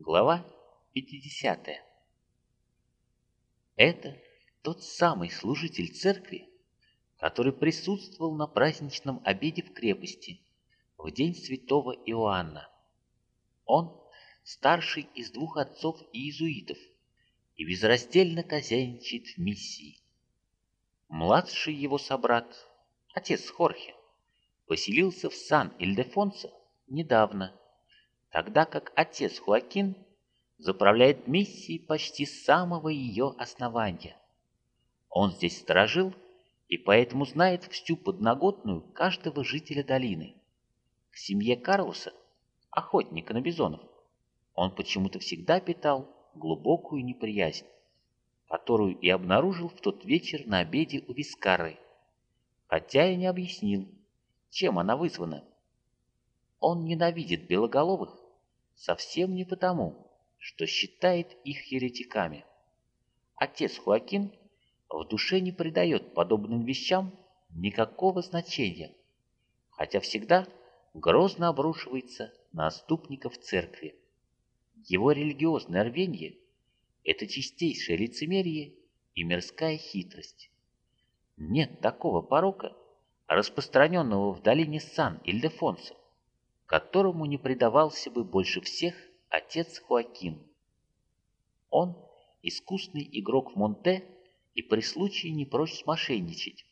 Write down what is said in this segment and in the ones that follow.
Глава 50 Это тот самый служитель церкви, который присутствовал на праздничном обеде в крепости в день святого Иоанна. Он старший из двух отцов иезуитов и безраздельно хозяйничает в миссии. Младший его собрат, отец Хорхе, поселился в Сан-Ильдефонсо недавно, тогда как отец Хуакин заправляет миссией почти с самого ее основания. Он здесь сторожил и поэтому знает всю подноготную каждого жителя долины. К семье Карлоса, охотника на бизонов, он почему-то всегда питал глубокую неприязнь, которую и обнаружил в тот вечер на обеде у Вискары, хотя и не объяснил, чем она вызвана. Он ненавидит белоголовых совсем не потому, что считает их еретиками. Отец Хуакин в душе не придает подобным вещам никакого значения, хотя всегда грозно обрушивается на отступников церкви. Его религиозное рвение – это чистейшее лицемерие и мирская хитрость. Нет такого порока, распространенного в долине Сан-Ильдефонсо, которому не предавался бы больше всех отец Хуакин. Он – искусный игрок в Монте и при случае не прочь смошенничать.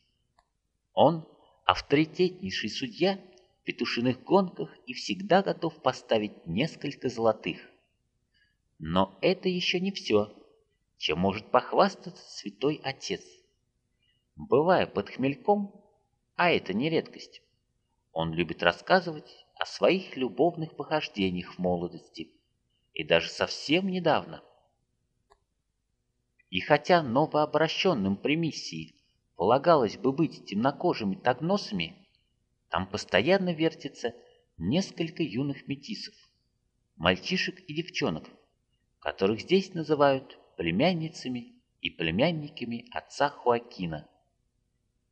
Он – авторитетнейший судья в петушиных гонках и всегда готов поставить несколько золотых. Но это еще не все, чем может похвастаться святой отец. Бывая под хмельком, а это не редкость, он любит рассказывать о своих любовных похождениях в молодости и даже совсем недавно. И хотя новообращенным при миссии полагалось бы быть темнокожими тагносами, там постоянно вертится несколько юных метисов, мальчишек и девчонок, которых здесь называют племянницами и племянниками отца Хуакина.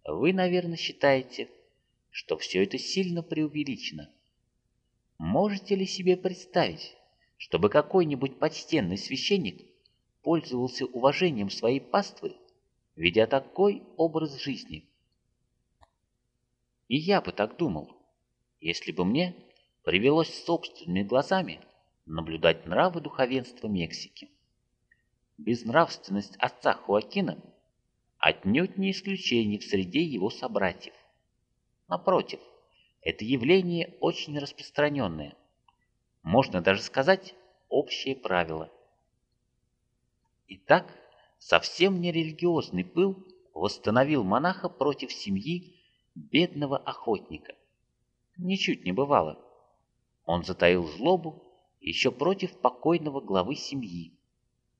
Вы, наверное, считаете, что все это сильно преувеличено. Можете ли себе представить, чтобы какой-нибудь почтенный священник пользовался уважением своей паствы, ведя такой образ жизни? И я бы так думал, если бы мне привелось собственными глазами наблюдать нравы духовенства Мексики. Безнравственность отца Хуакина отнюдь не исключение в среде его собратьев. Напротив, это явление очень распространенное. Можно даже сказать, общее правило. Итак, совсем не религиозный пыл восстановил монаха против семьи бедного охотника. Ничуть не бывало. Он затаил злобу еще против покойного главы семьи.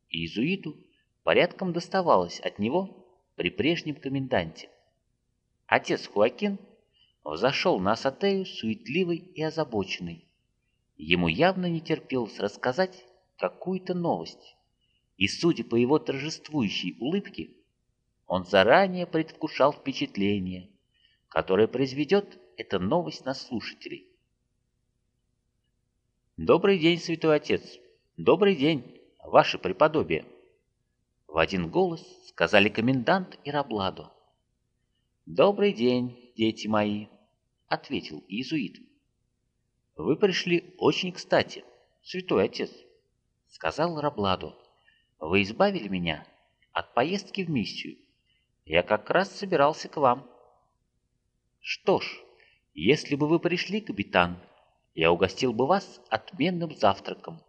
И иезуиту порядком доставалось от него при прежнем коменданте. Отец Хуакин взошел на Асатею суетливый и озабоченный. Ему явно не терпелось рассказать какую-то новость, и, судя по его торжествующей улыбке, он заранее предвкушал впечатление, которое произведет эта новость на слушателей. «Добрый день, святой отец! Добрый день, ваше преподобие!» В один голос сказали комендант и Рабладо. «Добрый день, дети мои!» — ответил иезуит. «Вы пришли очень кстати, святой отец!» — сказал Рабладо. «Вы избавили меня от поездки в миссию. Я как раз собирался к вам». «Что ж, если бы вы пришли, капитан, я угостил бы вас отменным завтраком.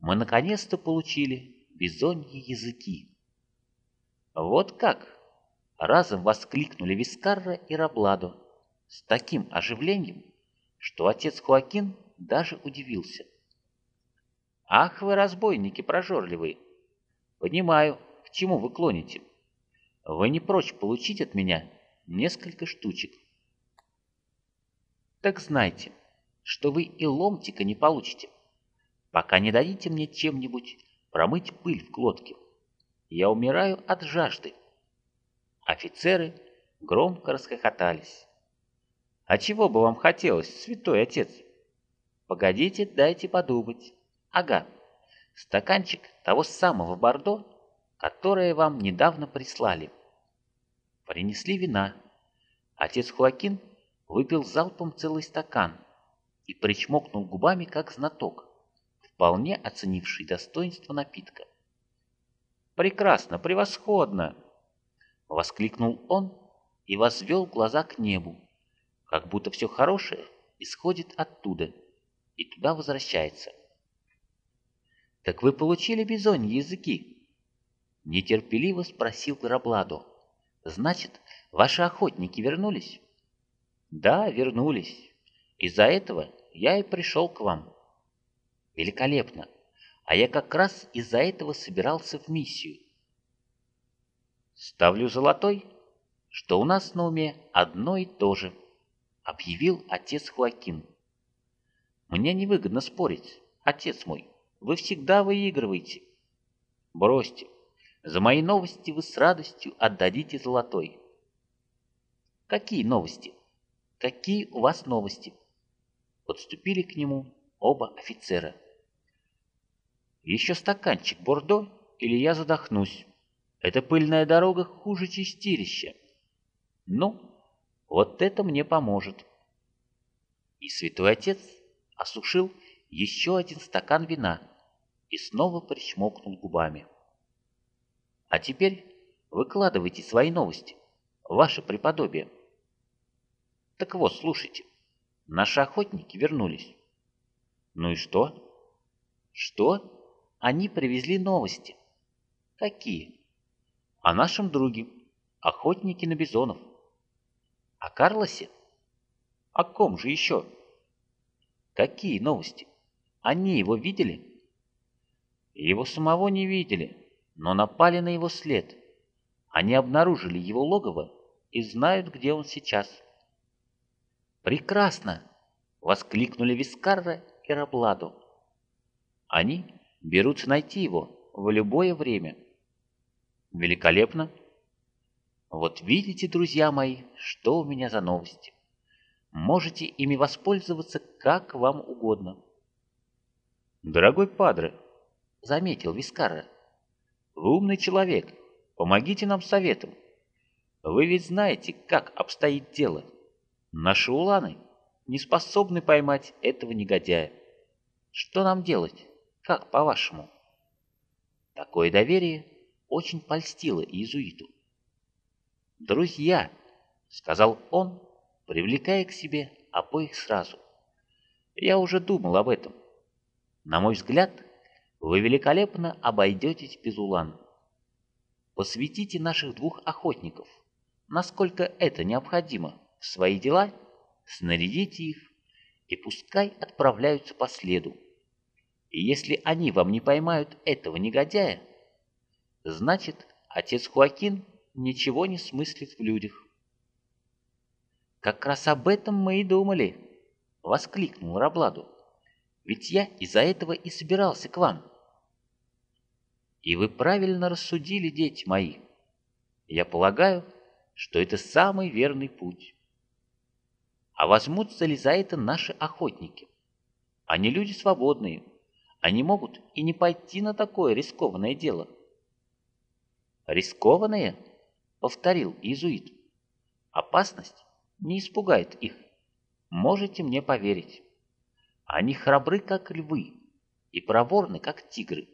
Мы наконец-то получили бизоньи языки. Вот как! Разом воскликнули Вискарра и Рабладо с таким оживлением, что отец Хуакин даже удивился. «Ах вы, разбойники прожорливые! Понимаю, к чему вы клоните. Вы не прочь получить от меня несколько штучек. Так знайте, что вы и ломтика не получите, пока не дадите мне чем-нибудь промыть пыль в глотке. Я умираю от жажды. Офицеры громко расхохотались. А чего бы вам хотелось, святой отец? Погодите, дайте подумать. Ага, стаканчик того самого бордо, которое вам недавно прислали. Принесли вина. Отец Хуакин выпил залпом целый стакан и причмокнул губами, как знаток, вполне оценивший достоинство напитка. «Прекрасно, превосходно!» — воскликнул он и возвел глаза к небу, как будто все хорошее исходит оттуда и туда возвращается. «Так вы получили бизоньи языки?» — нетерпеливо спросил Гробладо. «Значит, ваши охотники вернулись?» «Да, вернулись. Из-за этого я и пришел к вам». «Великолепно. А я как раз из-за этого собирался в миссию». «Ставлю золотой, что у нас на уме одно и то же», — объявил отец Хуакин. «Мне невыгодно спорить, отец мой. Вы всегда выигрываете». «Бросьте. За мои новости вы с радостью отдадите золотой». «Какие новости? Какие у вас новости?» Подступили к нему оба офицера. «Еще стаканчик бордо, или я задохнусь. Эта пыльная дорога хуже чистилища. Ну, вот это мне поможет. И святой отец осушил еще один стакан вина и снова причмокнул губами. А теперь выкладывайте свои новости, ваше преподобие. Так вот, слушайте, наши охотники вернулись. Ну и что? Что? Они привезли новости. Какие? О нашем друге, охотнике на бизонов. О Карлосе? О ком же еще? Какие новости? Они его видели? Его самого не видели, но напали на его след. Они обнаружили его логово и знают, где он сейчас. «Прекрасно!» — воскликнули Вискарра и Рабладу. Они берутся найти его в любое время. Великолепно! Вот видите, друзья мои, что у меня за новости. Можете ими воспользоваться как вам угодно. Дорогой падре, заметил Вискара, вы умный человек, помогите нам советом. Вы ведь знаете, как обстоит дело. Наши уланы не способны поймать этого негодяя. Что нам делать? Как по-вашему? Такое доверие очень польстило иезуиту. «Друзья!» — сказал он, привлекая к себе обоих сразу. «Я уже думал об этом. На мой взгляд, вы великолепно обойдетесь без улан. Посвятите наших двух охотников, насколько это необходимо, в свои дела, снарядите их и пускай отправляются по следу. И если они вам не поймают этого негодяя, значит, отец Хуакин ничего не смыслит в людях. «Как раз об этом мы и думали!» — воскликнул Рабладу. «Ведь я из-за этого и собирался к вам». «И вы правильно рассудили, дети мои. Я полагаю, что это самый верный путь. А возьмутся ли за это наши охотники? Они люди свободные, они могут и не пойти на такое рискованное дело». «Рискованное?» Повторил иезуит. Опасность не испугает их. Можете мне поверить. Они храбры, как львы, и проворны, как тигры.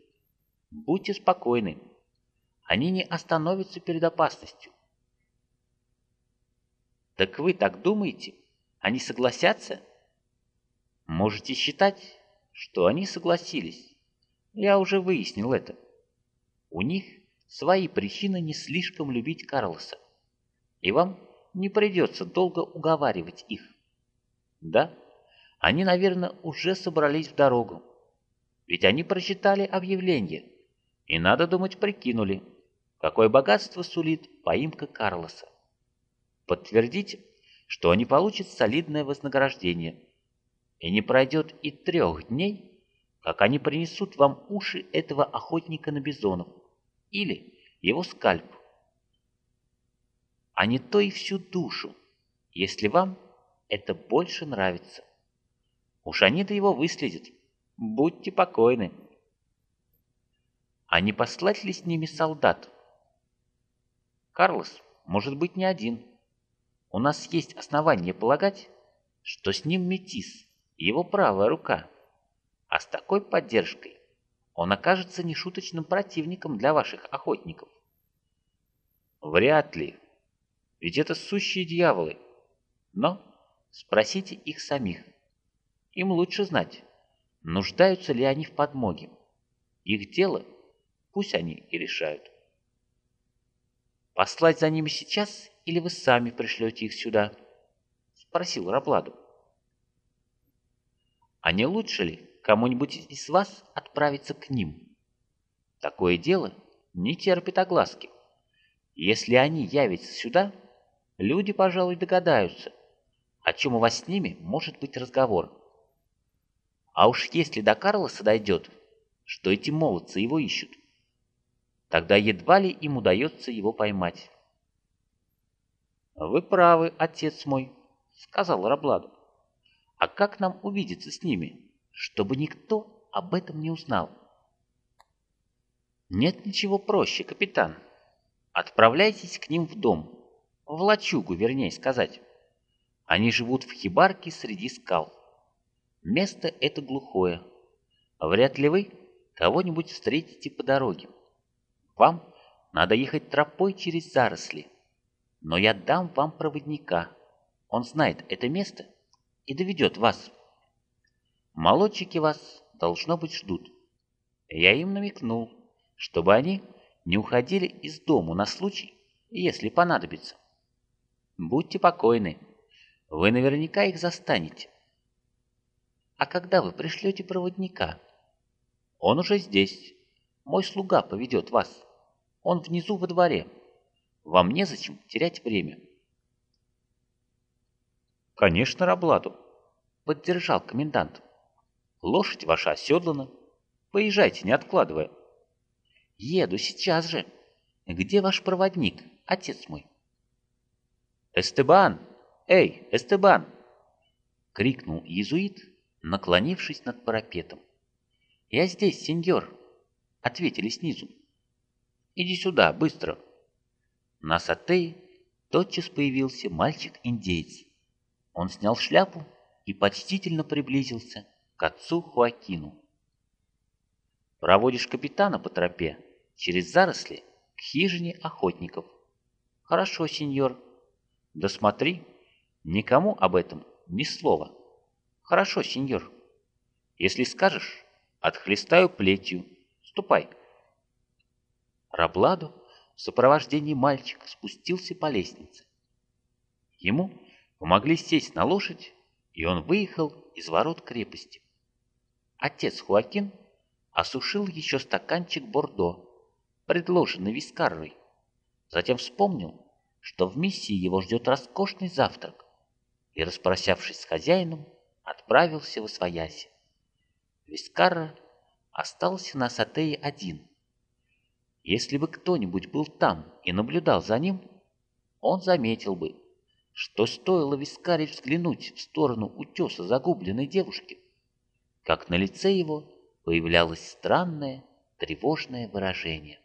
Будьте спокойны. Они не остановятся перед опасностью. Так вы так думаете? Они согласятся? Можете считать, что они согласились. Я уже выяснил это. У них свои причины не слишком любить Карлоса. И вам не придется долго уговаривать их. Да, они, наверное, уже собрались в дорогу. Ведь они прочитали объявление и, надо думать, прикинули, какое богатство сулит поимка Карлоса. Подтвердите, что они получат солидное вознаграждение. И не пройдет и трех дней, как они принесут вам уши этого охотника на бизонов или его скальп, а не то и всю душу, если вам это больше нравится. Уж они-то его выследят, будьте покойны. а не послать ли с ними солдат? Карлос может быть не один. У нас есть основания полагать, что с ним метис, его правая рука. А с такой поддержкой он окажется нешуточным противником для ваших охотников. Вряд ли. Ведь это сущие дьяволы. Но спросите их самих. Им лучше знать, нуждаются ли они в подмоге. Их дело пусть они и решают. «Послать за ними сейчас, или вы сами пришлете их сюда?» — спросил Рапладу. «А не лучше ли кому-нибудь из вас отправиться к ним? Такое дело не терпит огласки. Если они явятся сюда, люди, пожалуй, догадаются, о чем у вас с ними может быть разговор. А уж если до Карлоса дойдет, что эти молодцы его ищут, Тогда едва ли им удается его поймать. «Вы правы, отец мой», — сказал Рабладу. «А как нам увидеться с ними, чтобы никто об этом не узнал?» «Нет ничего проще, капитан. Отправляйтесь к ним в дом, в лачугу, вернее сказать. Они живут в хибарке среди скал. Место это глухое. Вряд ли вы кого-нибудь встретите по дороге. Вам надо ехать тропой через заросли. Но я дам вам проводника. Он знает это место и доведет вас. Молодчики вас, должно быть, ждут. Я им намекнул, чтобы они не уходили из дому на случай, если понадобится. Будьте покойны, вы наверняка их застанете. А когда вы пришлете проводника? Он уже здесь. Мой слуга поведет вас. Он внизу во дворе. Вам незачем терять время. Конечно, Рабладу, поддержал комендант. Лошадь ваша оседлана. Поезжайте, не откладывая. Еду сейчас же. Где ваш проводник, отец мой? Эстебан! Эй, Эстебан! Крикнул иезуит, наклонившись над парапетом. «Я здесь, сеньор!» — ответили снизу. Иди сюда, быстро!» На сатее тотчас появился мальчик-индейец. Он снял шляпу и почтительно приблизился к отцу Хуакину. «Проводишь капитана по тропе через заросли к хижине охотников». «Хорошо, сеньор». «Да смотри, никому об этом ни слова». «Хорошо, сеньор». «Если скажешь, отхлестаю плетью. Ступай». Рабладу в сопровождении мальчика спустился по лестнице. Ему помогли сесть на лошадь, и он выехал из ворот крепости. Отец Хуакин осушил еще стаканчик бордо, предложенный Вискаррой. Затем вспомнил, что в миссии его ждет роскошный завтрак, и, распрощавшись с хозяином, отправился в Освояси. Вискарра остался на Сатее один, если бы кто-нибудь был там и наблюдал за ним, он заметил бы, что стоило Вискаре взглянуть в сторону утеса загубленной девушки, как на лице его появлялось странное, тревожное выражение.